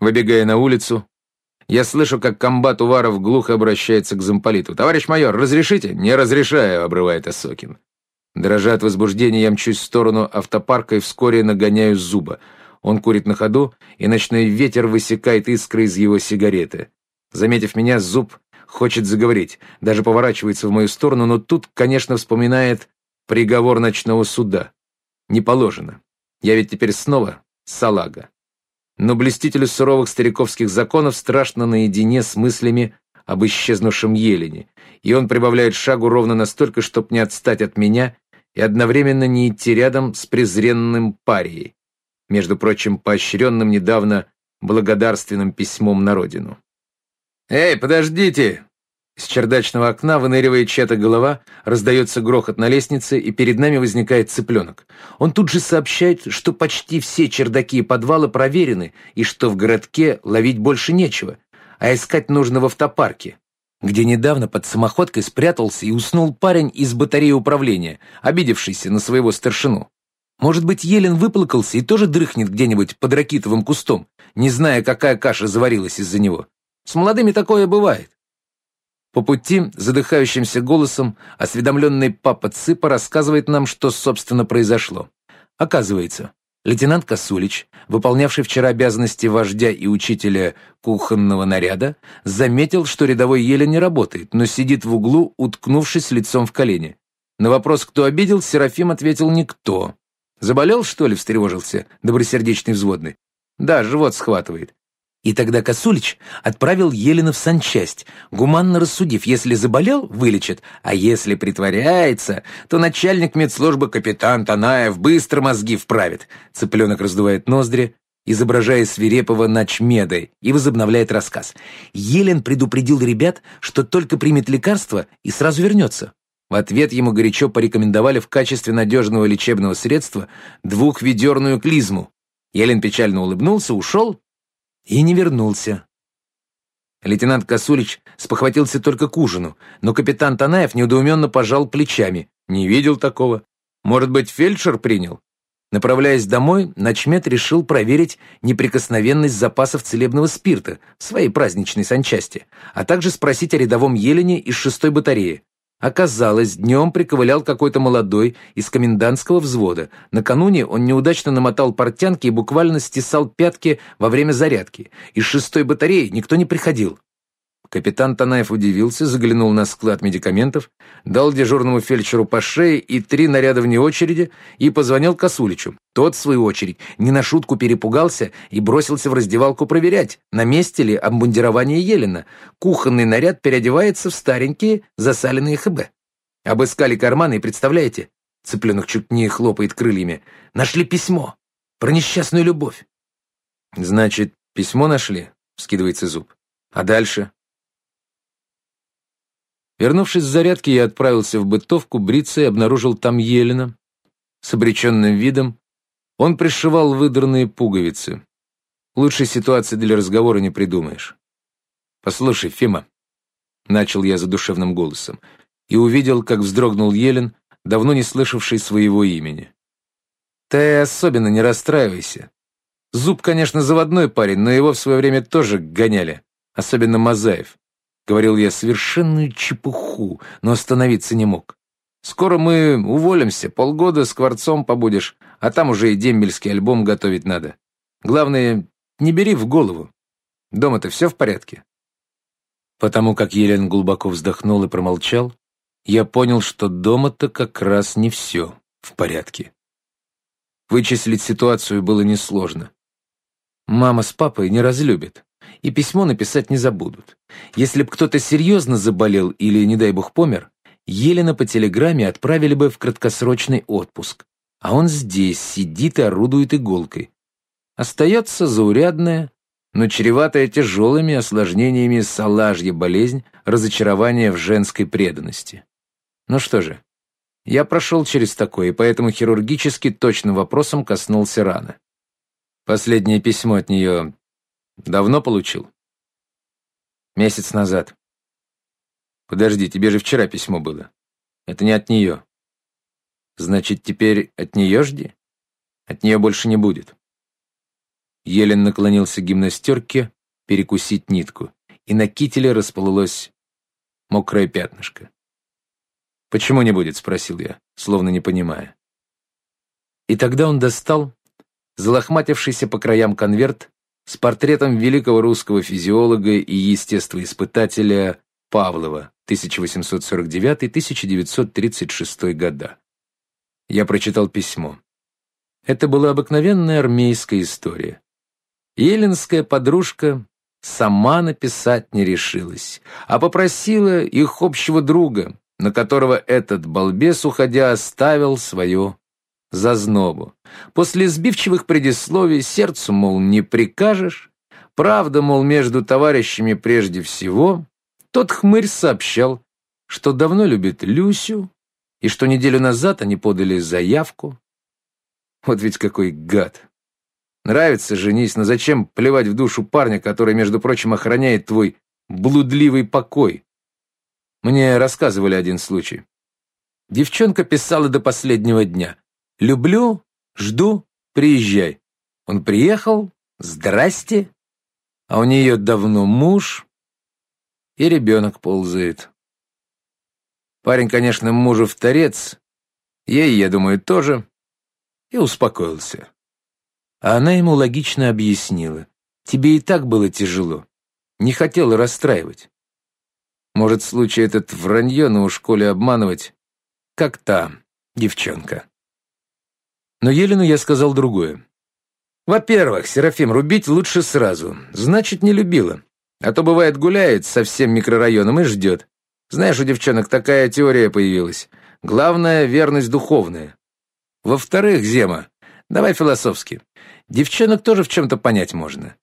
Выбегая на улицу, я слышу, как комбат Уваров глухо обращается к замполиту. «Товарищ майор, разрешите?» «Не разрешаю», — обрывает Осокин. Дрожа от возбуждения, я мчусь в сторону автопарка и вскоре нагоняю зуба. Он курит на ходу, и ночной ветер высекает искры из его сигареты. Заметив меня, зуб хочет заговорить, даже поворачивается в мою сторону, но тут, конечно, вспоминает приговор ночного суда. Не положено. Я ведь теперь снова салага. Но блестителю суровых стариковских законов страшно наедине с мыслями об исчезнувшем Елене, и он прибавляет шагу ровно настолько, чтобы не отстать от меня и одновременно не идти рядом с презренным парией, между прочим, поощренным недавно благодарственным письмом на родину. «Эй, подождите!» С чердачного окна выныривает чья-то голова, раздается грохот на лестнице, и перед нами возникает цыпленок. Он тут же сообщает, что почти все чердаки и подвалы проверены, и что в городке ловить больше нечего, а искать нужно в автопарке, где недавно под самоходкой спрятался и уснул парень из батареи управления, обидевшийся на своего старшину. Может быть, Елен выплакался и тоже дрыхнет где-нибудь под ракитовым кустом, не зная, какая каша заварилась из-за него. С молодыми такое бывает. По пути, задыхающимся голосом, осведомленный папа Цыпа рассказывает нам, что, собственно, произошло. Оказывается, лейтенант Косулич, выполнявший вчера обязанности вождя и учителя кухонного наряда, заметил, что рядовой еле не работает, но сидит в углу, уткнувшись лицом в колени. На вопрос, кто обидел, Серафим ответил «никто». «Заболел, что ли?» — встревожился добросердечный взводный. «Да, живот схватывает. И тогда Косулич отправил Елена в санчасть, гуманно рассудив, если заболел, вылечат, а если притворяется, то начальник медслужбы капитан Танаев быстро мозги вправит. Цыпленок раздувает ноздри, изображая свирепого начмеда, и возобновляет рассказ. Елен предупредил ребят, что только примет лекарство и сразу вернется. В ответ ему горячо порекомендовали в качестве надежного лечебного средства двухведерную клизму. Елен печально улыбнулся, ушел и не вернулся. Лейтенант Косулич спохватился только к ужину, но капитан Танаев недоуменно пожал плечами. Не видел такого. Может быть, фельдшер принял? Направляясь домой, Начмет решил проверить неприкосновенность запасов целебного спирта в своей праздничной санчасти, а также спросить о рядовом Елене из шестой батареи. Оказалось, днем приковылял какой-то молодой из комендантского взвода. Накануне он неудачно намотал портянки и буквально стесал пятки во время зарядки. Из шестой батареи никто не приходил. Капитан Танаев удивился, заглянул на склад медикаментов, дал дежурному фельдшеру по шее и три наряда вне очереди и позвонил Косуличу. Тот, в свою очередь, не на шутку перепугался и бросился в раздевалку проверять, на месте ли обмундирование Елена. Кухонный наряд переодевается в старенькие засаленные ХБ. Обыскали карманы и, представляете, цыпленок чуть не хлопает крыльями, нашли письмо про несчастную любовь. «Значит, письмо нашли?» — скидывается зуб. «А дальше?» Вернувшись с зарядки, я отправился в бытовку бриться и обнаружил там Елена. С обреченным видом он пришивал выдранные пуговицы. Лучшей ситуации для разговора не придумаешь. «Послушай, Фима», — начал я задушевным голосом, и увидел, как вздрогнул Елен, давно не слышавший своего имени. «Ты особенно не расстраивайся. Зуб, конечно, заводной парень, но его в свое время тоже гоняли, особенно Мазаев. Говорил я совершенную чепуху, но остановиться не мог. Скоро мы уволимся, полгода с Кварцом побудешь, а там уже и дембельский альбом готовить надо. Главное, не бери в голову. Дома-то все в порядке?» Потому как Елен глубоко вздохнул и промолчал, я понял, что дома-то как раз не все в порядке. Вычислить ситуацию было несложно. Мама с папой не разлюбят и письмо написать не забудут. Если б кто-то серьезно заболел или, не дай бог, помер, Елена по телеграмме отправили бы в краткосрочный отпуск. А он здесь сидит и орудует иголкой. Остается заурядная, но чреватая тяжелыми осложнениями салажья болезнь разочарования в женской преданности. Ну что же, я прошел через такое, и поэтому хирургически точным вопросом коснулся раны. Последнее письмо от нее Давно получил? Месяц назад. Подожди, тебе же вчера письмо было. Это не от нее. Значит, теперь от нее жди? От нее больше не будет. Елен наклонился к гимнастерке перекусить нитку, и на кителе расплылось мокрое пятнышко. «Почему не будет?» — спросил я, словно не понимая. И тогда он достал залохматившийся по краям конверт с портретом великого русского физиолога и естествоиспытателя Павлова 1849-1936 года. Я прочитал письмо. Это была обыкновенная армейская история. Еленская подружка сама написать не решилась, а попросила их общего друга, на которого этот балбес, уходя, оставил свое зазнобу. После сбивчивых предисловий сердцу, мол, не прикажешь, правда, мол, между товарищами прежде всего, тот хмырь сообщал, что давно любит Люсю, и что неделю назад они подали заявку. Вот ведь какой гад. Нравится, женись, но зачем плевать в душу парня, который, между прочим, охраняет твой блудливый покой? Мне рассказывали один случай. Девчонка писала до последнего дня. «Люблю, жду, приезжай». Он приехал, здрасте, а у нее давно муж и ребенок ползает. Парень, конечно, мужу в торец, ей, я думаю, тоже, и успокоился. А она ему логично объяснила. Тебе и так было тяжело. Не хотела расстраивать. Может, случай этот вранье, но у школе обманывать, как та девчонка. Но Елену я сказал другое. Во-первых, Серафим, рубить лучше сразу. Значит, не любила. А то, бывает, гуляет со всем микрорайоном и ждет. Знаешь, у девчонок такая теория появилась. Главное — верность духовная. Во-вторых, Зема, давай философски. Девчонок тоже в чем-то понять можно.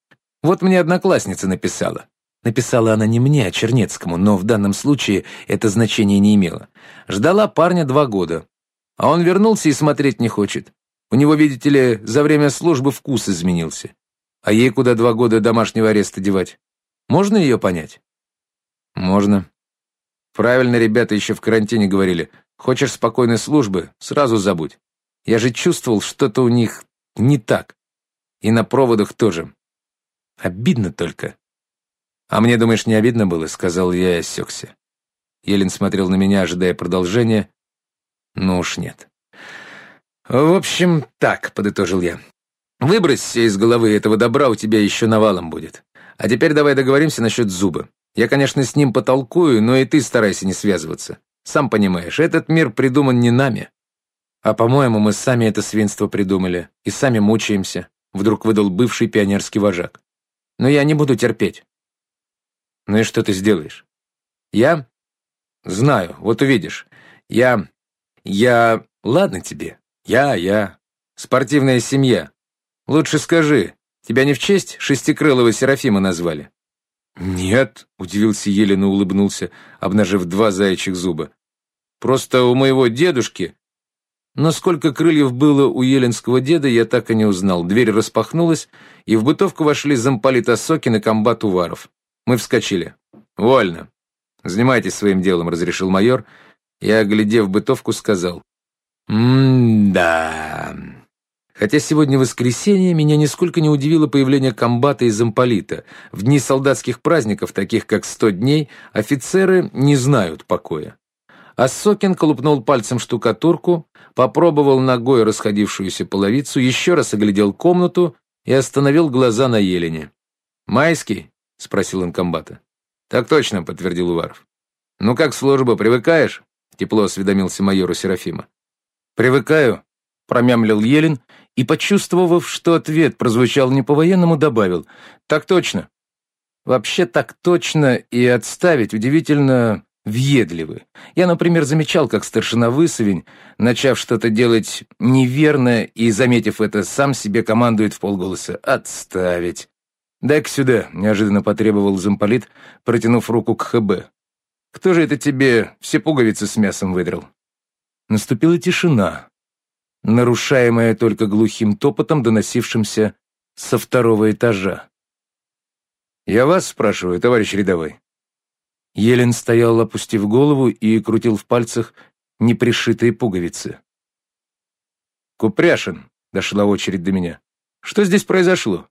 Вот мне одноклассница написала. Написала она не мне, а Чернецкому, но в данном случае это значение не имело. Ждала парня два года. А он вернулся и смотреть не хочет. У него, видите ли, за время службы вкус изменился. А ей куда два года домашнего ареста девать? Можно ее понять? Можно. Правильно ребята еще в карантине говорили. Хочешь спокойной службы, сразу забудь. Я же чувствовал, что-то у них не так. И на проводах тоже. Обидно только. А мне, думаешь, не обидно было? Сказал я и осекся. Елен смотрел на меня, ожидая продолжения. Ну уж нет. В общем, так, подытожил я. Выбрось из головы этого добра, у тебя еще навалом будет. А теперь давай договоримся насчет зуба. Я, конечно, с ним потолкую, но и ты старайся не связываться. Сам понимаешь, этот мир придуман не нами. А, по-моему, мы сами это свинство придумали и сами мучаемся, вдруг выдал бывший пионерский вожак. Но я не буду терпеть. Ну и что ты сделаешь? Я? Знаю, вот увидишь. Я... Я... Ладно тебе. Я, я. Спортивная семья. Лучше скажи, Тебя не в честь шестикрылого Серафима назвали?» «Нет», — удивился Елен и улыбнулся, обнажив два заячьих зуба. «Просто у моего дедушки...» Но сколько крыльев было у еленского деда, я так и не узнал. Дверь распахнулась, и в бытовку вошли замполит Осокин и комбат Уваров. Мы вскочили. «Вольно. Занимайтесь своим делом», — разрешил майор. Я, оглядев бытовку, сказал. «М-да...» Хотя сегодня воскресенье, меня нисколько не удивило появление комбата и замполита. В дни солдатских праздников, таких как сто дней, офицеры не знают покоя. А Сокин колупнул пальцем штукатурку, попробовал ногой расходившуюся половицу, еще раз оглядел комнату и остановил глаза на Елене. «Майский?» — спросил он комбата. «Так точно», — подтвердил Уваров. «Ну как служба, привыкаешь?» — тепло осведомился майору Серафима. «Привыкаю», — промямлил Елен и, почувствовав, что ответ прозвучал не по-военному, добавил «Так точно». Вообще так точно и отставить удивительно въедливы. Я, например, замечал, как старшина Высовень, начав что-то делать неверно и, заметив это, сам себе командует в полголоса «отставить». «Дай-ка сюда», — неожиданно потребовал замполит, протянув руку к ХБ. «Кто же это тебе все пуговицы с мясом выдрал?» Наступила тишина, нарушаемая только глухим топотом, доносившимся со второго этажа. «Я вас спрашиваю, товарищ рядовой». Елен стоял, опустив голову, и крутил в пальцах непришитые пуговицы. «Купряшин», — дошла очередь до меня. «Что здесь произошло?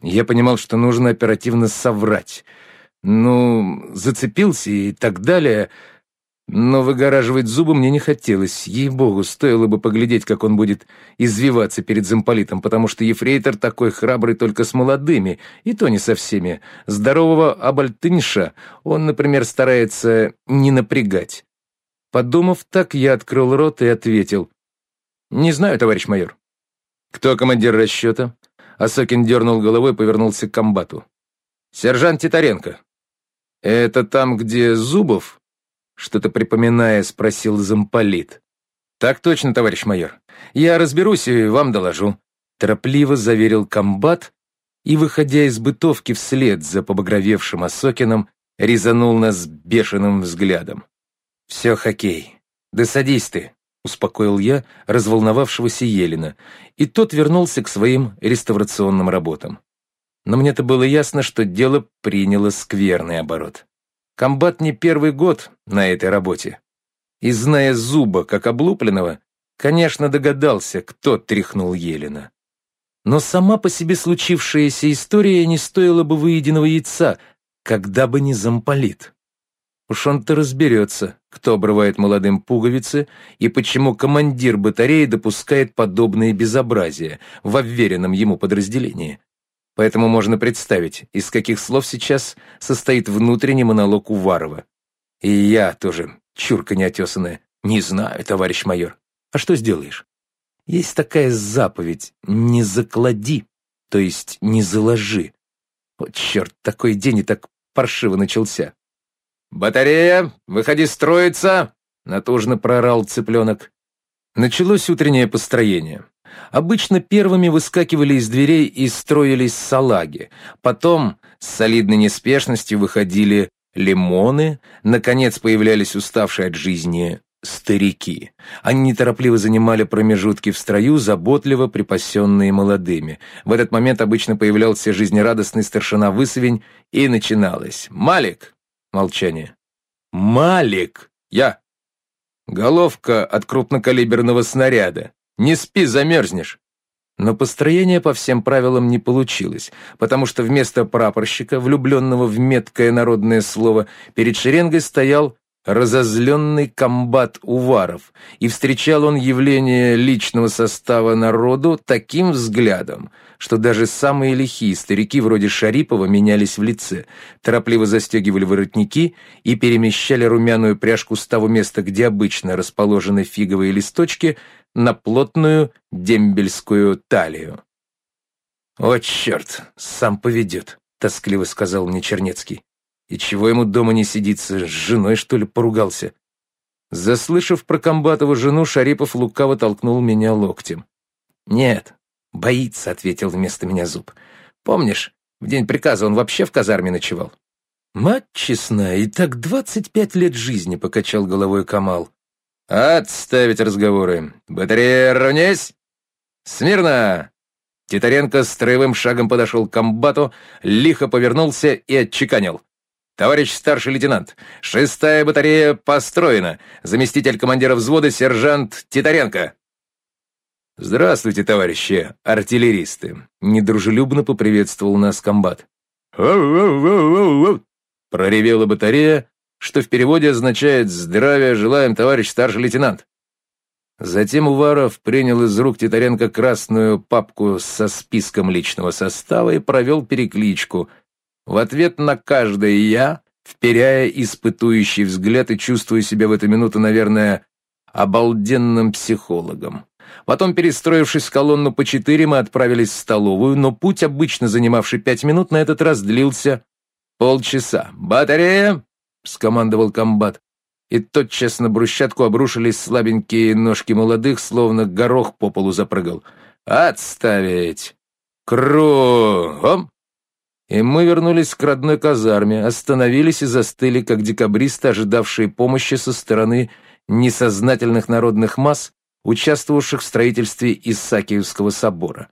Я понимал, что нужно оперативно соврать. Ну, зацепился и так далее. Но выгораживать зубы мне не хотелось. Ей-богу, стоило бы поглядеть, как он будет извиваться перед замполитом, потому что ефрейтор такой храбрый только с молодыми, и то не со всеми. Здорового абальтынша он, например, старается не напрягать. Подумав так, я открыл рот и ответил. «Не знаю, товарищ майор». «Кто командир расчета?» Асокин дернул головой и повернулся к комбату. «Сержант Титаренко». «Это там, где Зубов?» Что-то припоминая, спросил замполит. «Так точно, товарищ майор. Я разберусь и вам доложу», торопливо заверил комбат и, выходя из бытовки вслед за побагровевшим Осокином, резанул нас бешеным взглядом. «Все, хоккей. Да садись ты», — успокоил я разволновавшегося Елена, и тот вернулся к своим реставрационным работам. Но мне-то было ясно, что дело приняло скверный оборот. Комбат не первый год на этой работе. И, зная Зуба как облупленного, конечно, догадался, кто тряхнул Елена. Но сама по себе случившаяся история не стоила бы выеденного яйца, когда бы не замполит. Уж он-то разберется, кто обрывает молодым пуговицы и почему командир батареи допускает подобные безобразия в обверенном ему подразделении. Поэтому можно представить, из каких слов сейчас состоит внутренний монолог Уварова. И я тоже, чурка неотесанная, не знаю, товарищ майор. А что сделаешь? Есть такая заповедь «не заклади», то есть «не заложи». Вот черт, такой день и так паршиво начался. «Батарея, выходи строиться!» — натужно прорал цыпленок. Началось утреннее построение. Обычно первыми выскакивали из дверей и строились салаги. Потом с солидной неспешностью выходили лимоны, наконец появлялись уставшие от жизни старики. Они неторопливо занимали промежутки в строю, заботливо припасенные молодыми. В этот момент обычно появлялся жизнерадостный старшина Высовень, и начиналось. «Малик!» Молчание. «Малик! Я!» Головка от крупнокалиберного снаряда. Не спи, замерзнешь. Но построение по всем правилам не получилось, потому что вместо прапорщика, влюбленного в меткое народное слово, перед шеренгой стоял разозленный комбат Уваров, и встречал он явление личного состава народу таким взглядом, что даже самые лихие старики вроде Шарипова менялись в лице, торопливо застегивали воротники и перемещали румяную пряжку с того места, где обычно расположены фиговые листочки, на плотную дембельскую талию. «О, черт, сам поведет», — тоскливо сказал мне Чернецкий. И чего ему дома не сидится, с женой, что ли, поругался? Заслышав про Комбатову жену, Шарипов лукаво толкнул меня локтем. «Нет, боится», — ответил вместо меня зуб. «Помнишь, в день приказа он вообще в казарме ночевал?» «Мать честная, и так двадцать пять лет жизни», — покачал головой Камал. «Отставить разговоры. Батарея, равнясь! Смирно!» Титаренко строевым шагом подошел к комбату, лихо повернулся и отчеканил. «Товарищ старший лейтенант, шестая батарея построена. Заместитель командира взвода сержант Титаренко». «Здравствуйте, товарищи артиллеристы!» Недружелюбно поприветствовал нас комбат. Проревела батарея, что в переводе означает «Здравия желаем, товарищ старший лейтенант». Затем Уваров принял из рук Титаренко красную папку со списком личного состава и провел перекличку – в ответ на каждое «я», вперяя испытующий взгляд и чувствуя себя в эту минуту, наверное, обалденным психологом. Потом, перестроившись в колонну по четыре, мы отправились в столовую, но путь, обычно занимавший пять минут, на этот раз длился полчаса. «Батарея!» — скомандовал комбат. И тотчас на брусчатку обрушились слабенькие ножки молодых, словно горох по полу запрыгал. «Отставить! Кругом!» И мы вернулись к родной казарме, остановились и застыли, как декабристы, ожидавшие помощи со стороны несознательных народных масс, участвовавших в строительстве Исаакиевского собора.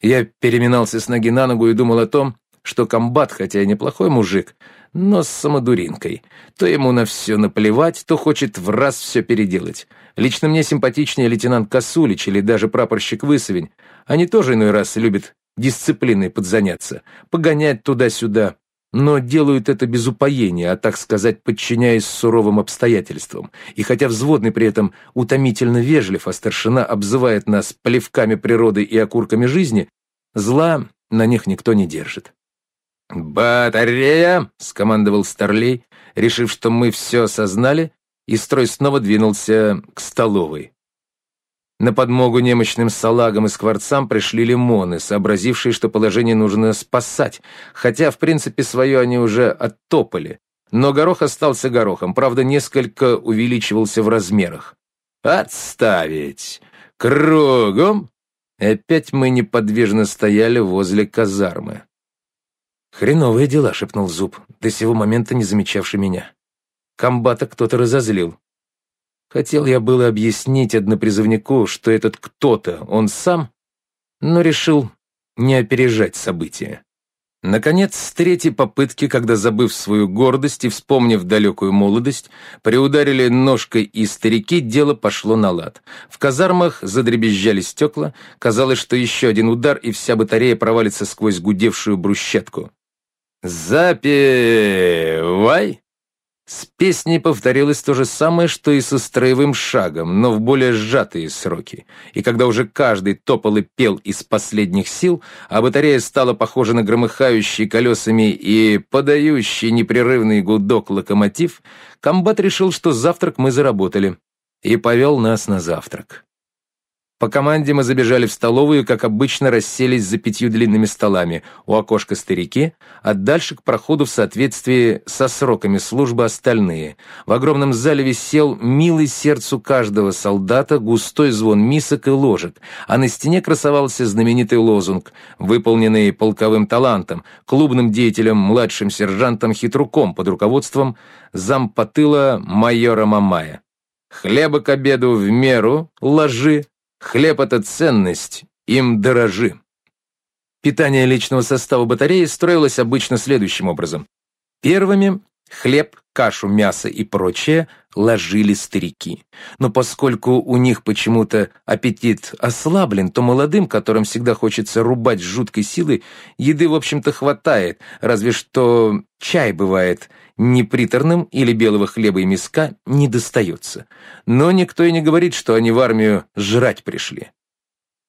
Я переминался с ноги на ногу и думал о том, что комбат, хотя и неплохой мужик, но с самодуринкой. То ему на все наплевать, то хочет в раз все переделать. Лично мне симпатичнее лейтенант Косулич или даже прапорщик Высовень. Они тоже иной раз любят дисциплиной подзаняться, погонять туда-сюда, но делают это без упоения, а, так сказать, подчиняясь суровым обстоятельствам. И хотя взводный при этом утомительно вежлив, а старшина обзывает нас плевками природы и окурками жизни, зла на них никто не держит. «Батарея!» — скомандовал Старлей, решив, что мы все осознали, и строй снова двинулся к столовой. На подмогу немощным салагам и скворцам пришли лимоны, сообразившие, что положение нужно спасать, хотя, в принципе, свое они уже оттопали. Но горох остался горохом, правда, несколько увеличивался в размерах. «Отставить! Кругом!» Опять мы неподвижно стояли возле казармы. «Хреновые дела», — шепнул Зуб, до сего момента не замечавший меня. Комбата кто-то разозлил. Хотел я было объяснить однопризывнику, что этот кто-то он сам, но решил не опережать события. Наконец, с третьей попытки, когда, забыв свою гордость и вспомнив далекую молодость, приударили ножкой и старики, дело пошло на лад. В казармах задребезжали стекла, казалось, что еще один удар, и вся батарея провалится сквозь гудевшую брусчатку. «Запевай!» С песней повторилось то же самое, что и со строевым шагом, но в более сжатые сроки. И когда уже каждый топал и пел из последних сил, а батарея стала похожа на громыхающий колесами и подающий непрерывный гудок локомотив, комбат решил, что завтрак мы заработали, и повел нас на завтрак. По команде мы забежали в столовую, как обычно, расселись за пятью длинными столами, у окошка старики, а дальше к проходу в соответствии со сроками службы остальные. В огромном зале висел милый сердцу каждого солдата густой звон мисок и ложек, а на стене красовался знаменитый лозунг, выполненный полковым талантом, клубным деятелем, младшим сержантом Хитруком под руководством зампотыла майора Мамая. «Хлеба к обеду в меру, ложи, Хлеб — это ценность, им дорожи. Питание личного состава батареи строилось обычно следующим образом. Первыми хлеб, кашу, мясо и прочее ложили старики. Но поскольку у них почему-то аппетит ослаблен, то молодым, которым всегда хочется рубать с жуткой силой, еды, в общем-то, хватает, разве что чай бывает неприторным или белого хлеба и миска не достается. Но никто и не говорит, что они в армию жрать пришли.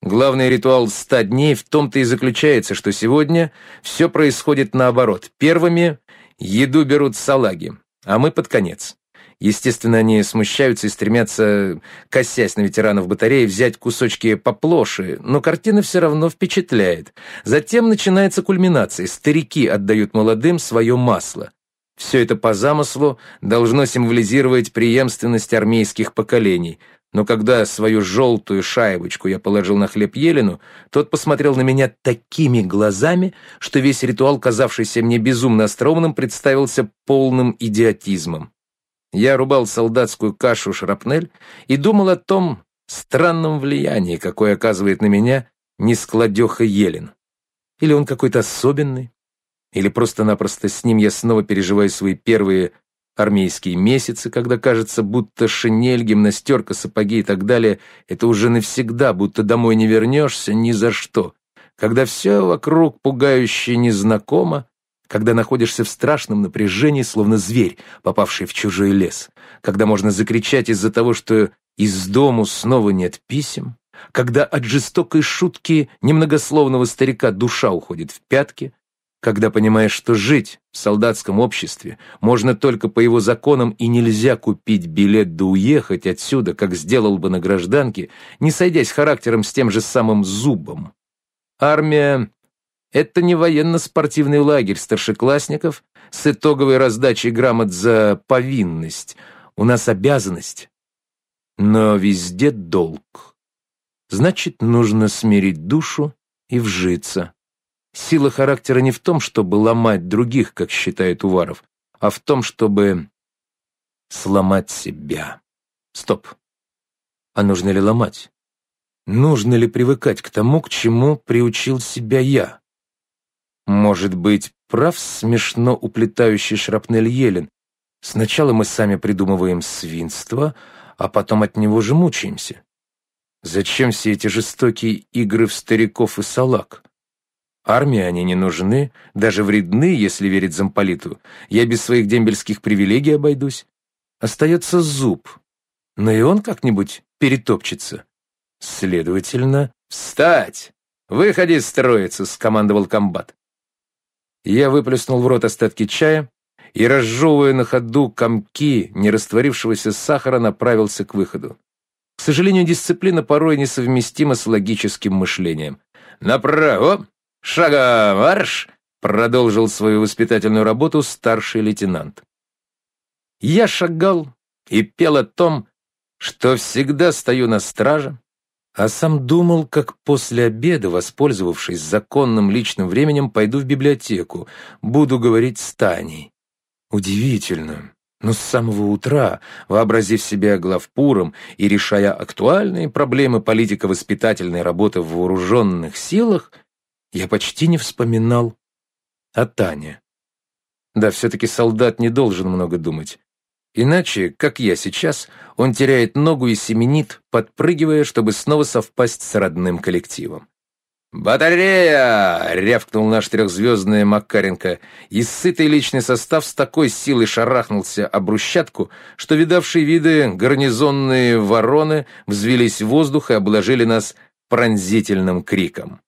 Главный ритуал ста дней в том-то и заключается, что сегодня все происходит наоборот. Первыми еду берут салаги, а мы под конец. Естественно, они смущаются и стремятся, косясь на ветеранов батареи, взять кусочки поплоше, но картина все равно впечатляет. Затем начинается кульминация. Старики отдают молодым свое масло. Все это по замыслу должно символизировать преемственность армейских поколений. Но когда свою желтую шаебочку я положил на хлеб Елену, тот посмотрел на меня такими глазами, что весь ритуал, казавшийся мне безумно остроумным, представился полным идиотизмом. Я рубал солдатскую кашу шрапнель и думал о том странном влиянии, какое оказывает на меня нескладеха Елен. Или он какой-то особенный, или просто-напросто с ним я снова переживаю свои первые армейские месяцы, когда кажется, будто шинель, гимнастерка, сапоги и так далее — это уже навсегда, будто домой не вернешься ни за что. Когда все вокруг пугающе незнакомо, когда находишься в страшном напряжении, словно зверь, попавший в чужой лес, когда можно закричать из-за того, что из дому снова нет писем, когда от жестокой шутки немногословного старика душа уходит в пятки, когда понимаешь, что жить в солдатском обществе можно только по его законам и нельзя купить билет да уехать отсюда, как сделал бы на гражданке, не сойдясь характером с тем же самым зубом. Армия — это не военно-спортивный лагерь старшеклассников с итоговой раздачей грамот за повинность. У нас обязанность, но везде долг. Значит, нужно смирить душу и вжиться. Сила характера не в том, чтобы ломать других, как считает Уваров, а в том, чтобы сломать себя. Стоп. А нужно ли ломать? Нужно ли привыкать к тому, к чему приучил себя я? Может быть, прав смешно уплетающий шрапнель Елен. Сначала мы сами придумываем свинство, а потом от него же мучаемся. Зачем все эти жестокие игры в стариков и салак? Армии они не нужны, даже вредны, если верить замполиту. Я без своих дембельских привилегий обойдусь. Остается зуб. Но и он как-нибудь перетопчется. Следовательно, «Встать! Выходи строиться!» — скомандовал комбат. Я выплеснул в рот остатки чая и, разжевывая на ходу комки нерастворившегося сахара, направился к выходу. К сожалению, дисциплина порой несовместима с логическим мышлением. «Направо! Шагом марш!» — продолжил свою воспитательную работу старший лейтенант. Я шагал и пел о том, что всегда стою на страже, а сам думал, как после обеда, воспользовавшись законным личным временем, пойду в библиотеку, буду говорить с Таней. Удивительно, но с самого утра, вообразив себя главпуром и решая актуальные проблемы политико-воспитательной работы в вооруженных силах, я почти не вспоминал о Тане. Да, все-таки солдат не должен много думать. Иначе, как я сейчас, он теряет ногу и семенит, подпрыгивая, чтобы снова совпасть с родным коллективом. «Батарея!» — рявкнул наш трехзвездный Макаренко, и сытый личный состав с такой силой шарахнулся об брусчатку, что видавшие виды гарнизонные вороны взвелись в воздух и обложили нас пронзительным криком.